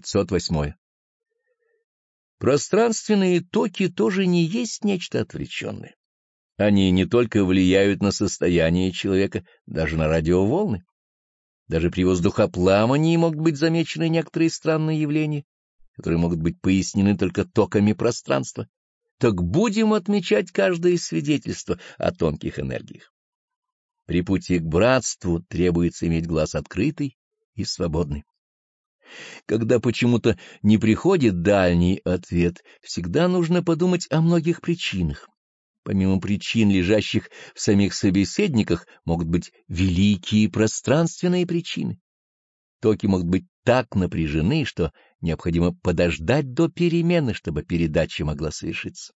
508. Пространственные токи тоже не есть нечто отвлеченное. Они не только влияют на состояние человека, даже на радиоволны. Даже при воздухопламании могут быть замечены некоторые странные явления, которые могут быть пояснены только токами пространства. Так будем отмечать каждое свидетельство о тонких энергиях. При пути к братству требуется иметь глаз открытый и свободный. Когда почему-то не приходит дальний ответ, всегда нужно подумать о многих причинах. Помимо причин, лежащих в самих собеседниках, могут быть великие пространственные причины. Токи могут быть так напряжены, что необходимо подождать до перемены, чтобы передача могла совершиться.